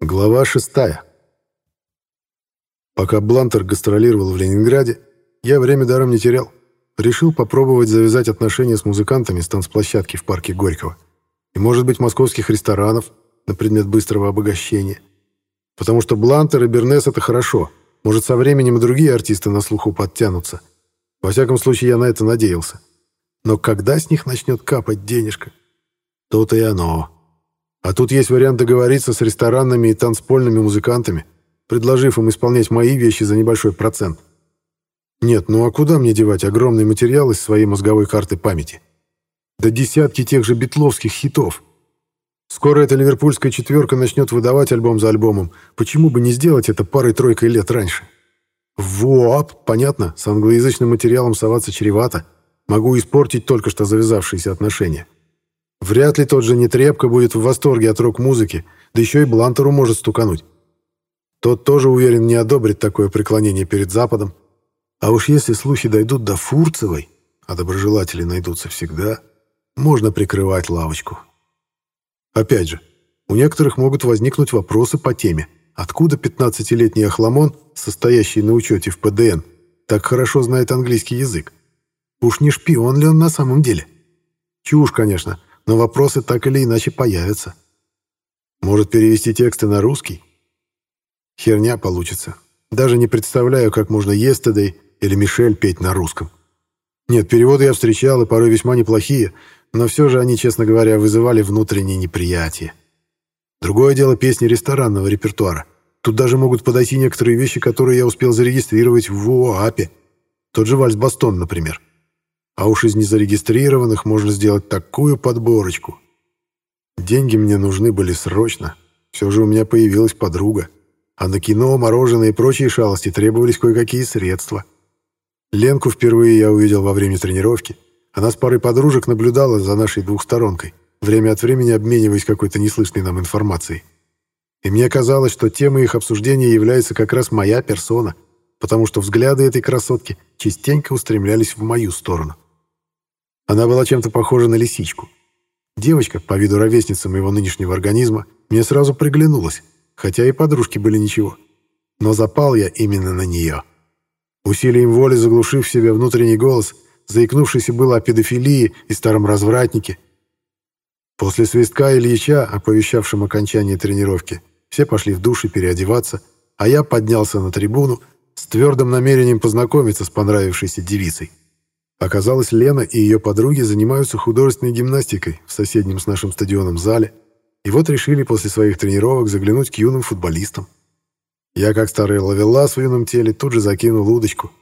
Глава шестая. Пока Блантер гастролировал в Ленинграде, я время даром не терял. Решил попробовать завязать отношения с музыкантами с танцплощадки в парке Горького. И, может быть, московских ресторанов на предмет быстрого обогащения. Потому что Блантер и Бернес — это хорошо. Может, со временем и другие артисты на слуху подтянутся. Во всяком случае, я на это надеялся. Но когда с них начнет капать денежка? То-то и оно. А тут есть вариант договориться с ресторанными и танцпольными музыкантами, предложив им исполнять мои вещи за небольшой процент. Нет, ну а куда мне девать огромный материал из своей мозговой карты памяти? Да десятки тех же битловских хитов. Скоро эта ливерпульская четверка начнет выдавать альбом за альбомом. Почему бы не сделать это парой-тройкой лет раньше? ВОАП, понятно, с англоязычным материалом соваться чревато. Могу испортить только что завязавшиеся отношения. Вряд ли тот же Нетребко будет в восторге от рок-музыки, да еще и Блантеру может стукануть. Тот тоже, уверен, не одобрит такое преклонение перед Западом. А уж если слухи дойдут до Фурцевой, а доброжелатели найдутся всегда, можно прикрывать лавочку. Опять же, у некоторых могут возникнуть вопросы по теме. Откуда 15-летний охламон, состоящий на учете в ПДН, так хорошо знает английский язык? Уж не шпион ли он на самом деле? Чушь, конечно, но вопросы так или иначе появятся. Может, перевести тексты на русский? Херня получится. Даже не представляю, как можно «Yesterday» или «Мишель» петь на русском. Нет, переводы я встречал, и порой весьма неплохие, но все же они, честно говоря, вызывали внутреннее неприятие. Другое дело песни ресторанного репертуара. Тут даже могут подойти некоторые вещи, которые я успел зарегистрировать в ОАПе. Тот же вальс-бастон, например. А уж из незарегистрированных можно сделать такую подборочку. Деньги мне нужны были срочно. Все же у меня появилась подруга. А на кино, мороженое и прочие шалости требовались кое-какие средства. Ленку впервые я увидел во время тренировки. Она с парой подружек наблюдала за нашей двухсторонкой, время от времени обмениваясь какой-то неслышной нам информацией. И мне казалось, что темой их обсуждения является как раз моя персона, потому что взгляды этой красотки частенько устремлялись в мою сторону. Она была чем-то похожа на лисичку. Девочка, по виду ровесница моего нынешнего организма, мне сразу приглянулась, хотя и подружки были ничего. Но запал я именно на нее. Усилием воли заглушив в себе внутренний голос, заикнувшийся было о педофилии и старом развратнике. После свистка Ильича, оповещавшим окончание тренировки, все пошли в душ и переодеваться, а я поднялся на трибуну с твердым намерением познакомиться с понравившейся девицей. Оказалось, Лена и ее подруги занимаются художественной гимнастикой в соседнем с нашим стадионом зале, и вот решили после своих тренировок заглянуть к юным футболистам. Я, как старый ловелас в юном теле, тут же закинул удочку.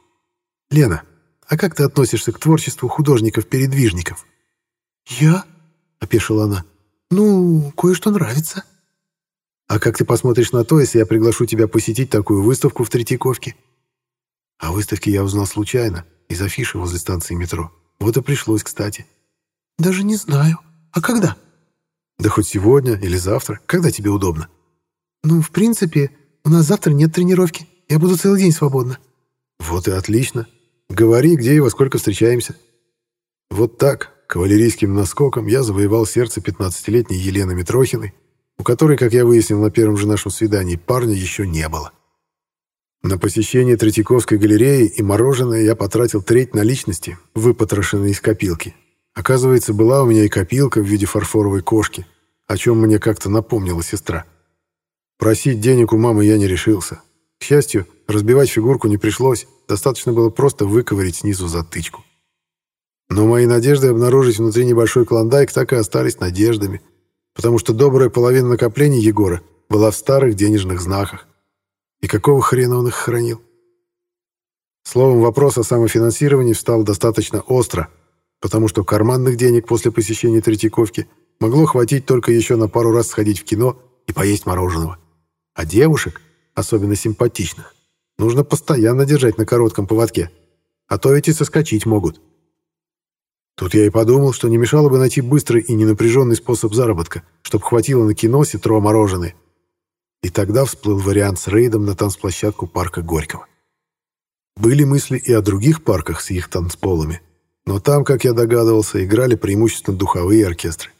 «Лена, а как ты относишься к творчеству художников-передвижников?» «Я?» — опешила она. «Ну, кое-что нравится». «А как ты посмотришь на то, если я приглашу тебя посетить такую выставку в Третьяковке?» О выставке я узнал случайно из афиши возле станции метро. Вот и пришлось, кстати. Даже не знаю. А когда? Да хоть сегодня или завтра, когда тебе удобно. Ну, в принципе, у нас завтра нет тренировки. Я буду целый день свободна. Вот и отлично. Говори, где и во сколько встречаемся. Вот так, кавалерийским наскоком, я завоевал сердце 15-летней Елены Митрохиной, у которой, как я выяснил на первом же нашем свидании, парня еще не было. На посещение Третьяковской галереи и мороженое я потратил треть наличности, выпотрошенной из копилки. Оказывается, была у меня и копилка в виде фарфоровой кошки, о чем мне как-то напомнила сестра. Просить денег у мамы я не решился. К счастью, разбивать фигурку не пришлось, достаточно было просто выковырить снизу затычку. Но мои надежды обнаружить внутри небольшой клондайк так и остались надеждами, потому что добрая половина накоплений Егора была в старых денежных знаках. И какого хрена он их хранил? Словом, вопрос о самофинансировании встал достаточно остро, потому что карманных денег после посещения Третьяковки могло хватить только еще на пару раз сходить в кино и поесть мороженого. А девушек, особенно симпатичных, нужно постоянно держать на коротком поводке, а то эти соскочить могут. Тут я и подумал, что не мешало бы найти быстрый и ненапряженный способ заработка, чтобы хватило на кино, ситро, мороженое и тогда всплыл вариант с рейдом на танцплощадку парка Горького. Были мысли и о других парках с их танцполами, но там, как я догадывался, играли преимущественно духовые оркестры.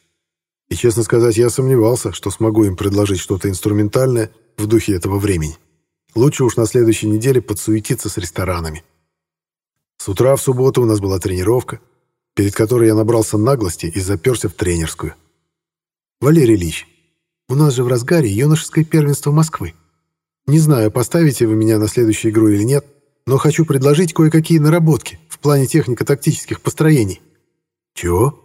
И, честно сказать, я сомневался, что смогу им предложить что-то инструментальное в духе этого времени. Лучше уж на следующей неделе подсуетиться с ресторанами. С утра в субботу у нас была тренировка, перед которой я набрался наглости и заперся в тренерскую. «Валерий Ильич, у нас же в разгаре юношеское первенство Москвы. Не знаю, поставите вы меня на следующую игру или нет, но хочу предложить кое-какие наработки в плане технико-тактических построений». «Чего?»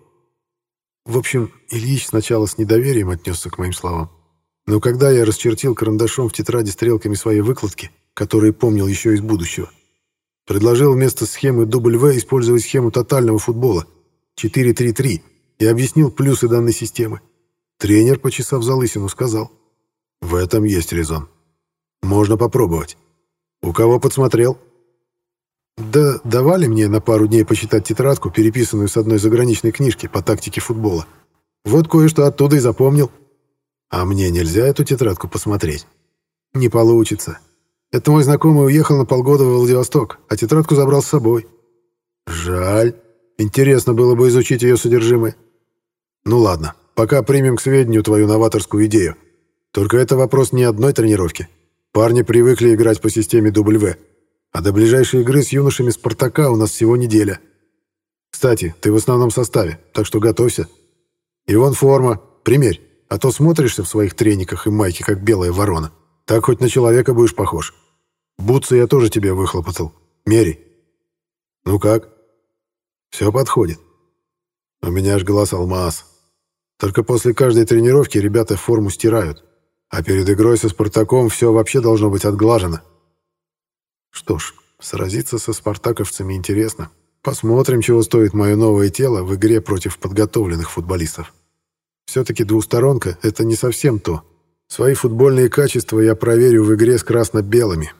В общем, Ильич сначала с недоверием отнесся к моим словам. Но когда я расчертил карандашом в тетради стрелками своей выкладки, которые помнил еще из будущего, предложил вместо схемы W использовать схему тотального футбола 4-3-3 и объяснил плюсы данной системы. Тренер, почесав залысину, сказал. «В этом есть резон. Можно попробовать. У кого подсмотрел?» Да давали мне на пару дней почитать тетрадку, переписанную с одной заграничной книжки по тактике футбола. Вот кое-что оттуда и запомнил. А мне нельзя эту тетрадку посмотреть? Не получится. Это мой знакомый уехал на полгода в Владивосток, а тетрадку забрал с собой. Жаль. Интересно было бы изучить ее содержимое. Ну ладно, пока примем к сведению твою новаторскую идею. Только это вопрос не одной тренировки. Парни привыкли играть по системе W. А до ближайшей игры с юношами «Спартака» у нас всего неделя. Кстати, ты в основном составе, так что готовься. И вон форма, примерь, а то смотришься в своих трениках и майке, как белая ворона. Так хоть на человека будешь похож. Бутсы я тоже тебе выхлопотал. Мерей. Ну как? Все подходит. У меня аж глаз алмаз. Только после каждой тренировки ребята форму стирают. А перед игрой со «Спартаком» все вообще должно быть отглажено. Что ж, сразиться со спартаковцами интересно. Посмотрим, чего стоит мое новое тело в игре против подготовленных футболистов. Все-таки двусторонка — это не совсем то. Свои футбольные качества я проверю в игре с красно-белыми,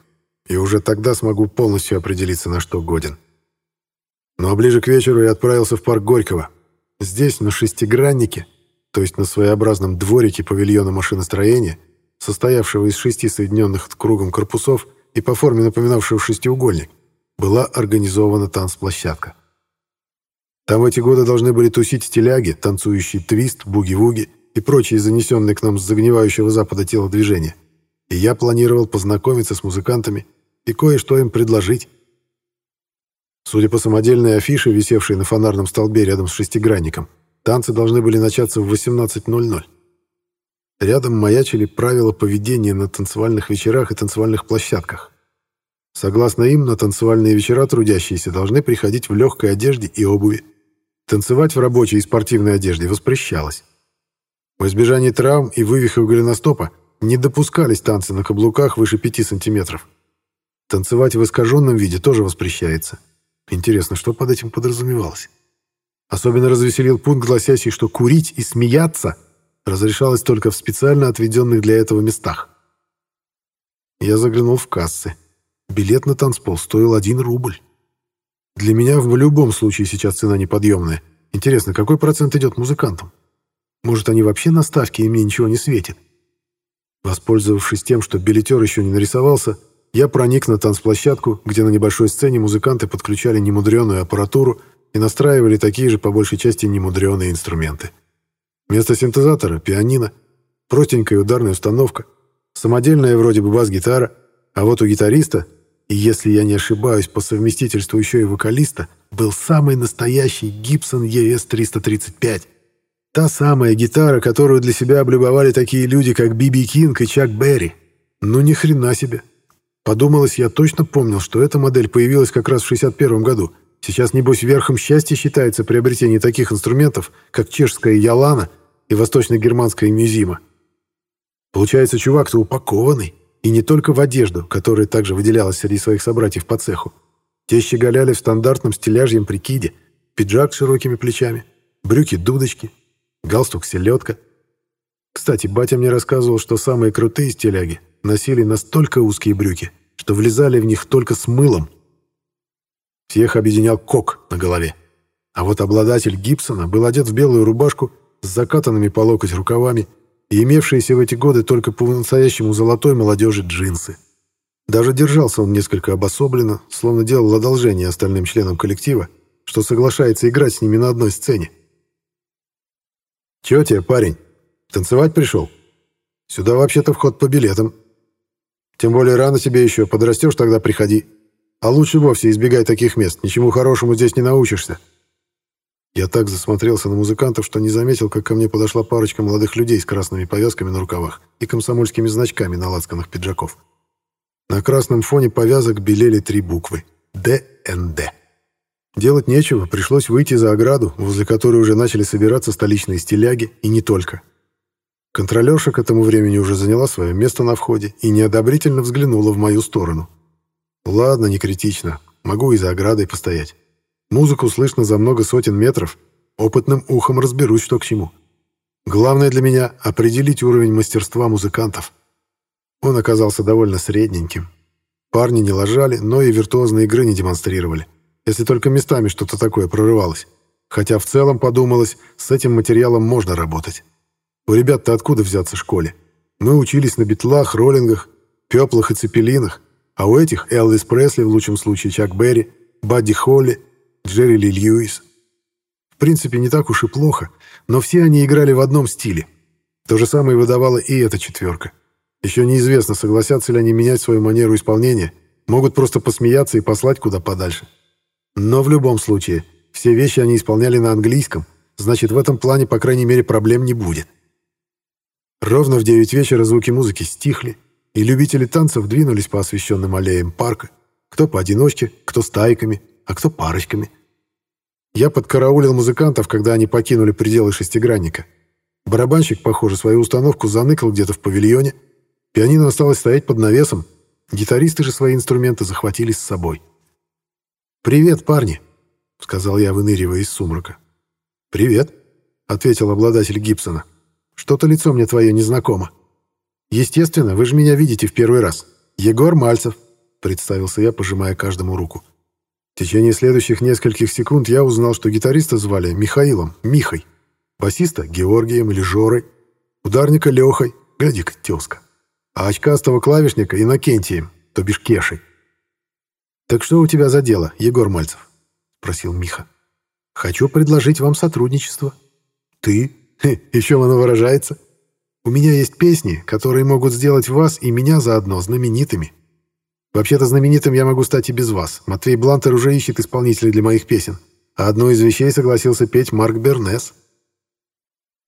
и уже тогда смогу полностью определиться, на что годен. Ну а ближе к вечеру я отправился в парк Горького. Здесь, на шестиграннике, то есть на своеобразном дворике павильона машиностроения, состоявшего из шести соединенных кругом корпусов, и по форме напоминавшего шестиугольник, была организована танцплощадка. Там в эти годы должны были тусить стиляги, танцующие твист, буги-вуги и прочие занесенные к нам с загнивающего запада телодвижения. И я планировал познакомиться с музыкантами и кое-что им предложить. Судя по самодельной афише, висевшей на фонарном столбе рядом с шестигранником, танцы должны были начаться в 18.00. Рядом маячили правила поведения на танцевальных вечерах и танцевальных площадках. Согласно им, на танцевальные вечера трудящиеся должны приходить в легкой одежде и обуви. Танцевать в рабочей и спортивной одежде воспрещалось. В избежании травм и вывихов голеностопа не допускались танцы на каблуках выше 5 сантиметров. Танцевать в искаженном виде тоже воспрещается. Интересно, что под этим подразумевалось? Особенно развеселил пункт, гласящий, что курить и смеяться – разрешалось только в специально отведенных для этого местах. Я заглянул в кассы. Билет на танцпол стоил один рубль. Для меня в любом случае сейчас цена неподъемная. Интересно, какой процент идет музыкантам? Может, они вообще на ставке, и мне ничего не светит? Воспользовавшись тем, что билетер еще не нарисовался, я проник на танцплощадку, где на небольшой сцене музыканты подключали немудреную аппаратуру и настраивали такие же, по большей части, немудреные инструменты. Вместо синтезатора — пианино, простенькая ударная установка, самодельная вроде бы бас-гитара, а вот у гитариста, и если я не ошибаюсь, по совместительству еще и вокалиста, был самый настоящий Gibson ES-335. Та самая гитара, которую для себя облюбовали такие люди, как Биби Кинг и Чак Берри. Ну ни хрена себе. Подумалось, я точно помнил, что эта модель появилась как раз в 61 году. Сейчас, небось, верхом счастья считается приобретение таких инструментов, как чешская Ялана — и восточно-германская мюзима. Получается, чувак-то упакованный, и не только в одежду, которая также выделялась среди своих собратьев по цеху. Те щеголяли в стандартном стиляжьем прикиде, пиджак с широкими плечами, брюки-дудочки, галстук-селедка. Кстати, батя мне рассказывал, что самые крутые стиляги носили настолько узкие брюки, что влезали в них только с мылом. Всех объединял кок на голове. А вот обладатель Гибсона был одет в белую рубашку с закатанными по локоть рукавами и имевшиеся в эти годы только по-настоящему золотой молодежи джинсы. Даже держался он несколько обособленно, словно делал одолжение остальным членам коллектива, что соглашается играть с ними на одной сцене. «Чё тебе, парень? Танцевать пришел? Сюда вообще-то вход по билетам. Тем более рано тебе еще, подрастешь, тогда приходи. А лучше вовсе избегай таких мест, ничему хорошему здесь не научишься». Я так засмотрелся на музыкантов, что не заметил, как ко мне подошла парочка молодых людей с красными повязками на рукавах и комсомольскими значками на лацканах пиджаков. На красном фоне повязок белели три буквы «ДНД». Делать нечего, пришлось выйти за ограду, возле которой уже начали собираться столичные стиляги, и не только. Контролерша к этому времени уже заняла свое место на входе и неодобрительно взглянула в мою сторону. «Ладно, не критично. Могу и за оградой постоять». Музыку слышно за много сотен метров. Опытным ухом разберусь, что к чему. Главное для меня — определить уровень мастерства музыкантов. Он оказался довольно средненьким. Парни не ложали, но и виртуозной игры не демонстрировали. Если только местами что-то такое прорывалось. Хотя в целом подумалось, с этим материалом можно работать. У ребят-то откуда взяться в школе? Мы учились на битлах, роллингах, пеплах и цепелинах, а у этих Элвис Пресли, в лучшем случае Чак Берри, Бадди Холли — Джерри Ли Льюис. В принципе, не так уж и плохо, но все они играли в одном стиле. То же самое выдавала и эта четверка. Еще неизвестно, согласятся ли они менять свою манеру исполнения, могут просто посмеяться и послать куда подальше. Но в любом случае, все вещи они исполняли на английском, значит, в этом плане, по крайней мере, проблем не будет. Ровно в девять вечера звуки музыки стихли, и любители танцев двинулись по освещенным аллеям парка, кто поодиночке, кто стайками, а кто парочками. Я подкараулил музыкантов, когда они покинули пределы шестигранника. Барабанщик, похоже, свою установку заныкал где-то в павильоне. Пианино осталось стоять под навесом. Гитаристы же свои инструменты захватили с собой. «Привет, парни!» — сказал я, выныривая из сумрака. «Привет!» — ответил обладатель Гибсона. «Что-то лицо мне твое незнакомо». «Естественно, вы же меня видите в первый раз. Егор Мальцев», — представился я, пожимая каждому руку. В течение следующих нескольких секунд я узнал, что гитариста звали Михаилом, Михой, басиста Георгием или Жорой, ударника Лехой, гляди-ка, тезка, а очкастого клавишника Иннокентием, то бишь Кешей. «Так что у тебя за дело, Егор Мальцев?» — спросил Миха. «Хочу предложить вам сотрудничество». «Ты? Хе, и чем оно выражается?» «У меня есть песни, которые могут сделать вас и меня заодно знаменитыми». Вообще-то знаменитым я могу стать и без вас. Матвей Блантер уже ищет исполнителей для моих песен. А одну из вещей согласился петь Марк Бернес.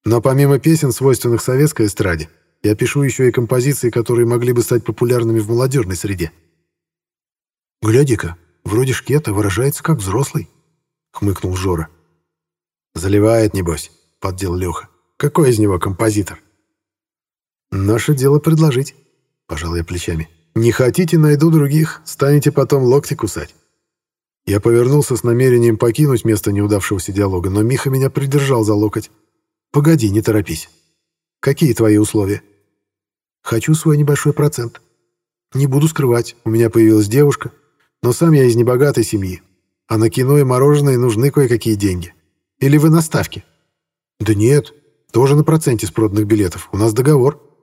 Но помимо песен, свойственных советской эстраде, я пишу еще и композиции, которые могли бы стать популярными в молодежной среде. «Гляди-ка, вроде шкета выражается как взрослый», — хмыкнул Жора. «Заливает, небось», — поддел Леха. «Какой из него композитор?» «Наше дело предложить», — пожал я плечами. Не хотите, найду других, станете потом локти кусать. Я повернулся с намерением покинуть место неудавшегося диалога, но Миха меня придержал за локоть. «Погоди, не торопись. Какие твои условия?» «Хочу свой небольшой процент. Не буду скрывать, у меня появилась девушка, но сам я из небогатой семьи, а на кино и мороженое нужны кое-какие деньги. Или вы на ставке?» «Да нет, тоже на проценте с проданных билетов. У нас договор».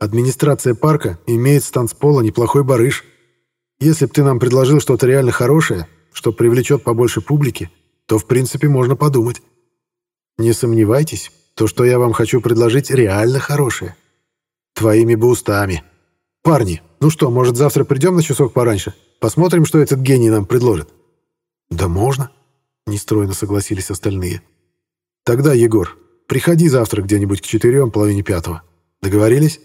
Администрация парка имеет с танцпола неплохой барыш. Если б ты нам предложил что-то реально хорошее, что привлечет побольше публики, то, в принципе, можно подумать. Не сомневайтесь, то, что я вам хочу предложить, реально хорошее. Твоими бы. Парни, ну что, может, завтра придем на часок пораньше? Посмотрим, что этот гений нам предложит. Да можно, нестройно согласились остальные. Тогда, Егор, приходи завтра где-нибудь к четырем, половине пятого. Договорились?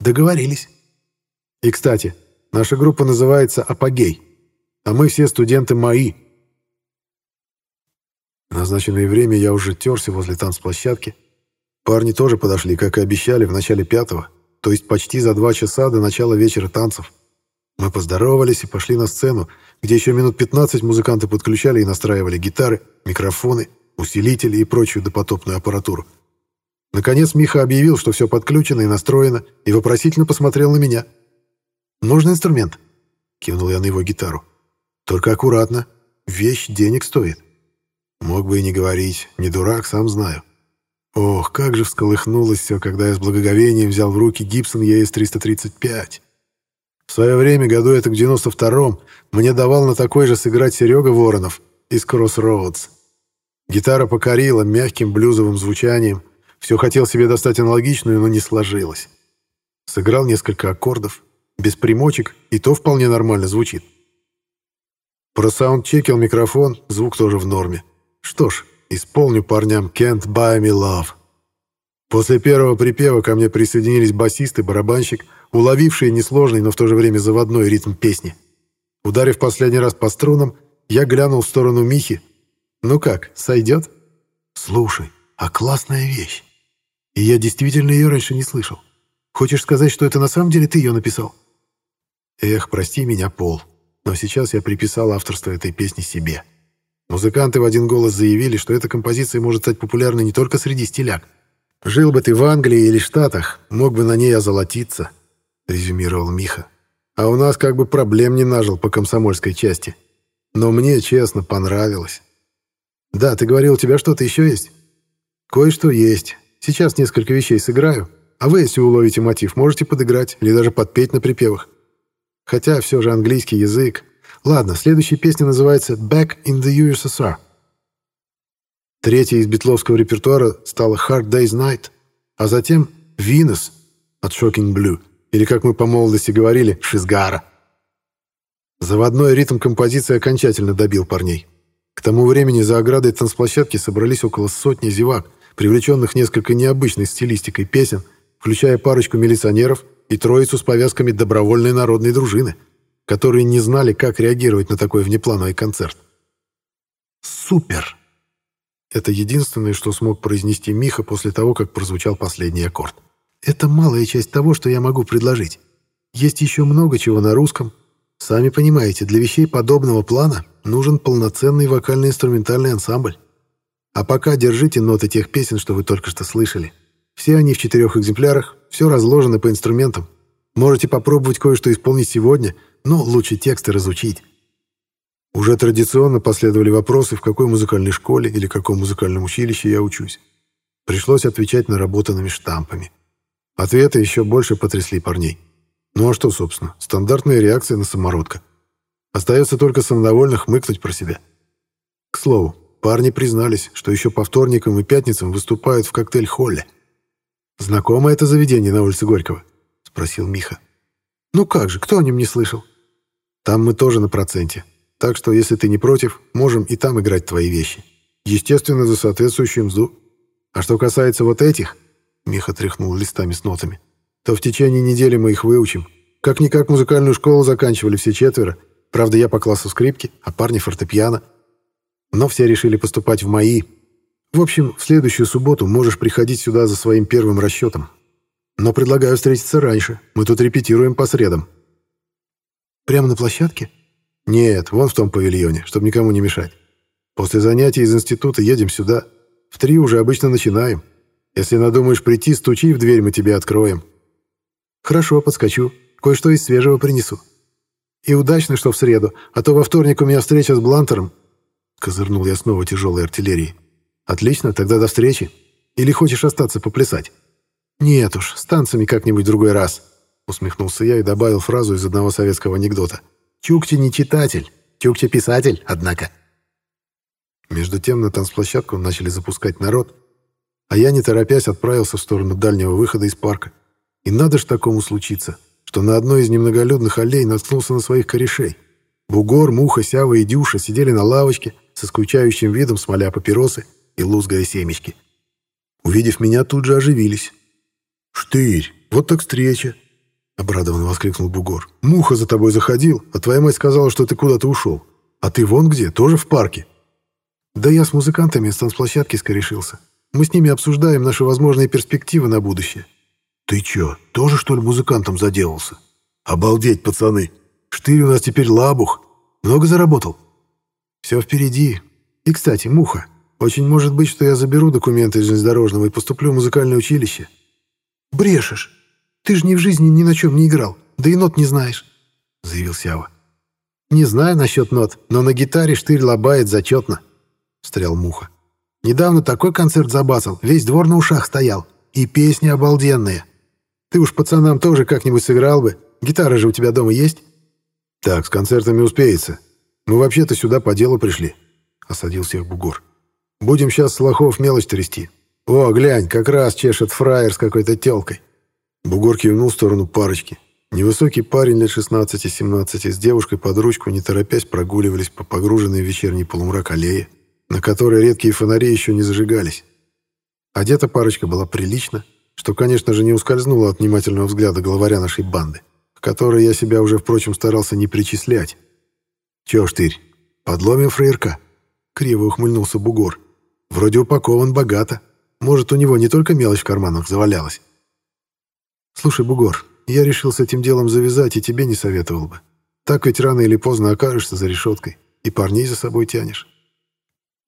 Договорились. И, кстати, наша группа называется «Апогей», а мы все студенты МАИ. В назначенное время я уже терся возле танцплощадки. Парни тоже подошли, как и обещали, в начале пятого, то есть почти за два часа до начала вечера танцев. Мы поздоровались и пошли на сцену, где еще минут 15 музыканты подключали и настраивали гитары, микрофоны, усилители и прочую допотопную аппаратуру. Наконец Миха объявил, что все подключено и настроено, и вопросительно посмотрел на меня. «Нужен инструмент?» — кивнул я на его гитару. «Только аккуратно. Вещь денег стоит». Мог бы и не говорить. Не дурак, сам знаю. Ох, как же всколыхнулось все, когда я с благоговением взял в руки Гибсон ES-335. В свое время, году это к 92-м, мне давал на такой же сыграть Серега Воронов из Crossroads. Гитара покорила мягким блюзовым звучанием — Все хотел себе достать аналогичную, но не сложилось. Сыграл несколько аккордов, без примочек, и то вполне нормально звучит. Просаундчекил микрофон, звук тоже в норме. Что ж, исполню парням «Can't buy me love». После первого припева ко мне присоединились басист и барабанщик, уловившие несложный, но в то же время заводной ритм песни. Ударив последний раз по струнам, я глянул в сторону Михи. «Ну как, сойдет?» «Слушай, а классная вещь. И я действительно ее раньше не слышал. Хочешь сказать, что это на самом деле ты ее написал?» «Эх, прости меня, Пол, но сейчас я приписал авторство этой песни себе. Музыканты в один голос заявили, что эта композиция может стать популярной не только среди стиляк, «Жил бы ты в Англии или Штатах, мог бы на ней озолотиться», — резюмировал Миха. «А у нас как бы проблем не нажил по комсомольской части. Но мне, честно, понравилось». «Да, ты говорил, у тебя что-то еще есть?» «Кое-что есть. Сейчас несколько вещей сыграю, а вы, если уловите мотив, можете подыграть или даже подпеть на припевах. Хотя все же английский язык. Ладно, следующая песня называется «Back in the USSR». Третьей из битловского репертуара стала «Hard Day's Night», а затем «Venus» от Shocking Blue, или, как мы по молодости говорили, «Шизгара». Заводной ритм композиции окончательно добил парней. К тому времени за оградой танцплощадки собрались около сотни зевак, привлеченных несколько необычной стилистикой песен, включая парочку милиционеров и троицу с повязками добровольной народной дружины, которые не знали, как реагировать на такой внеплановый концерт. «Супер!» Это единственное, что смог произнести Миха после того, как прозвучал последний аккорд. Это малая часть того, что я могу предложить. Есть еще много чего на русском. Сами понимаете, для вещей подобного плана нужен полноценный вокально-инструментальный ансамбль. А пока держите ноты тех песен, что вы только что слышали. Все они в четырех экземплярах, все разложено по инструментам. Можете попробовать кое-что исполнить сегодня, но лучше тексты разучить. Уже традиционно последовали вопросы, в какой музыкальной школе или каком музыкальном училище я учусь. Пришлось отвечать наработанными штампами. Ответы еще больше потрясли парней. Ну а что, собственно, стандартная реакция на самородка. Остается только самодовольно хмыкнуть про себя. К слову, парни признались, что еще по вторникам и пятницам выступают в коктейль-холле. «Знакомо это заведение на улице Горького?» — спросил Миха. «Ну как же, кто о нем не слышал?» «Там мы тоже на проценте. Так что, если ты не против, можем и там играть твои вещи. Естественно, за соответствующую мзду. А что касается вот этих, Миха тряхнул листами с нотами, то в течение недели мы их выучим. Как-никак музыкальную школу заканчивали все четверо. Правда, я по классу скрипки, а парни фортепиано. Но все решили поступать в мои. В общем, в следующую субботу можешь приходить сюда за своим первым расчетом. Но предлагаю встретиться раньше. Мы тут репетируем по средам. Прямо на площадке? «Нет, вон в том павильоне, чтобы никому не мешать. После занятий из института едем сюда. В три уже обычно начинаем. Если надумаешь прийти, стучи в дверь, мы тебе откроем». «Хорошо, подскочу. Кое-что из свежего принесу». «И удачно, что в среду, а то во вторник у меня встреча с Блантером». Козырнул я снова тяжелой артиллерией. «Отлично, тогда до встречи. Или хочешь остаться поплясать?» «Нет уж, с танцами как-нибудь другой раз», усмехнулся я и добавил фразу из одного советского анекдота. Чукча не читатель, Чукча писатель, однако. Между тем на танцплощадку начали запускать народ, а я, не торопясь, отправился в сторону дальнего выхода из парка. И надо ж такому случиться, что на одной из немноголюдных аллей наткнулся на своих корешей. Бугор, Муха, Сява и Дюша сидели на лавочке со скучающим видом, смоля папиросы и лузгая семечки. Увидев меня, тут же оживились. «Штырь, вот так встреча!» — обрадованно воскликнул Бугор. «Муха за тобой заходил, а твоя мать сказала, что ты куда-то ушел. А ты вон где, тоже в парке?» «Да я с музыкантами с танцплощадки скорешился. Мы с ними обсуждаем наши возможные перспективы на будущее». «Ты чё, тоже, что ли, музыкантом заделался?» «Обалдеть, пацаны! Штырь у нас теперь лабух. Много заработал?» «Все впереди. И, кстати, Муха, очень может быть, что я заберу документы из железнодорожного и поступлю в музыкальное училище». «Брешешь!» Ты же ни в жизни ни на чем не играл, да и нот не знаешь», — заявил Сява. «Не знаю насчет нот, но на гитаре штырь лобает зачетно», — встрял Муха. «Недавно такой концерт забасал, весь двор на ушах стоял. И песни обалденные. Ты уж пацанам тоже как-нибудь сыграл бы. Гитара же у тебя дома есть?» «Так, с концертами успеется. Мы вообще-то сюда по делу пришли», — осадил всех бугор. «Будем сейчас с лохов мелочь трясти. «О, глянь, как раз чешет фраер с какой-то тёлкой». Бугор кивнул в сторону парочки. Невысокий парень лет 16-17 с девушкой под ручку, не торопясь, прогуливались по погруженной в вечерний полумрак аллее, на которой редкие фонари еще не зажигались. Одета парочка была прилично, что, конечно же, не ускользнуло от внимательного взгляда главаря нашей банды, к которой я себя уже, впрочем, старался не причислять. «Чё, штырь, подломим фраерка?» — криво ухмыльнулся бугор. «Вроде упакован богато. Может, у него не только мелочь в карманах завалялась?» «Слушай, бугор, я решил с этим делом завязать и тебе не советовал бы. Так ведь рано или поздно окажешься за решеткой и парней за собой тянешь».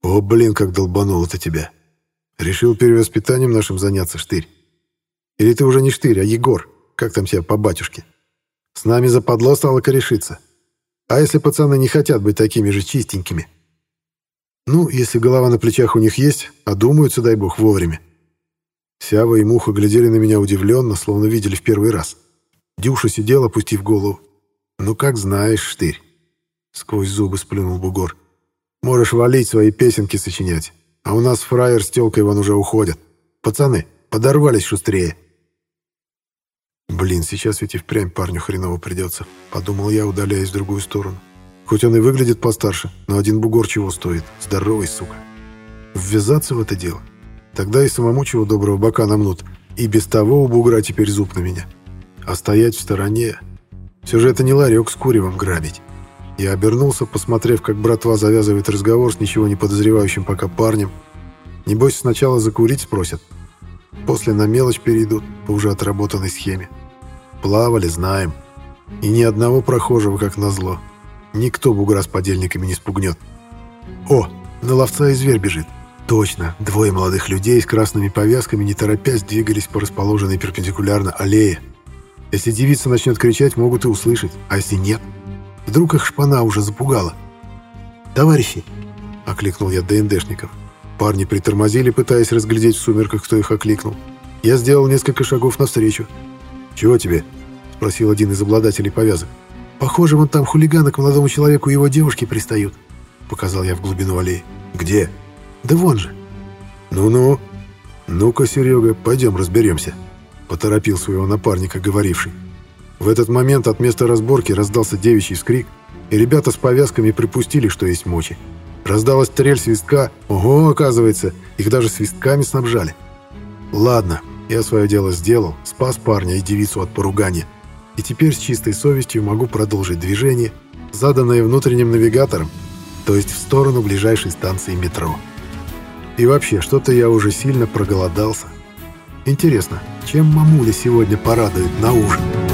«О, блин, как долбанул это тебя! Решил перевоспитанием нашим заняться, штырь. Или ты уже не штырь, а Егор, как там тебя по батюшке? С нами западло стало корешиться. А если пацаны не хотят быть такими же чистенькими? Ну, если голова на плечах у них есть, а думаются, дай бог, вовремя. Сява и Муха глядели на меня удивленно, словно видели в первый раз. Дюша сидел, опустив голову. «Ну, как знаешь, штырь!» Сквозь зубы сплюнул бугор. «Можешь валить свои песенки сочинять, а у нас фраер с тёлкой вон уже уходят. Пацаны, подорвались шустрее!» «Блин, сейчас ведь и впрямь парню хреново придется», — подумал я, удаляясь в другую сторону. Хоть он и выглядит постарше, но один бугор чего стоит. Здоровый, сука. Ввязаться в это дело? Тогда и самому чего доброго бока намнут. И без того у бугра теперь зуб на меня. А стоять в стороне... Все же это не ларек с куревом грабить. Я обернулся, посмотрев, как братва завязывает разговор с ничего не подозревающим пока парнем. Небось, сначала закурить спросят. После на мелочь перейдут по уже отработанной схеме. Плавали, знаем. И ни одного прохожего, как назло. Никто бугра с подельниками не спугнет. О, на ловца и зверь бежит. Точно, двое молодых людей с красными повязками, не торопясь, двигались по расположенной перпендикулярно аллее. Если девица начнет кричать, могут и услышать, а если нет? Вдруг их шпана уже запугала. «Товарищи!» — окликнул я ДНДшников. Парни притормозили, пытаясь разглядеть в сумерках, кто их окликнул. Я сделал несколько шагов навстречу. «Чего тебе?» — спросил один из обладателей повязок. «Похоже, вон там хулиганы к молодому человеку и его девушке пристают», — показал я в глубину аллеи. «Где?» «Да вон же». «Ну-ну. Ну-ка, Серега, пойдем разберемся», — поторопил своего напарника, говоривший. В этот момент от места разборки раздался девичий скрик, и ребята с повязками припустили, что есть мочи. Раздалась трель свистка. Ого, оказывается, их даже свистками снабжали. Ладно, я свое дело сделал, спас парня и девицу от поругания. И теперь с чистой совестью могу продолжить движение, заданное внутренним навигатором, то есть в сторону ближайшей станции метро. И вообще, что-то я уже сильно проголодался. Интересно, чем мамуля сегодня порадует на ужин?»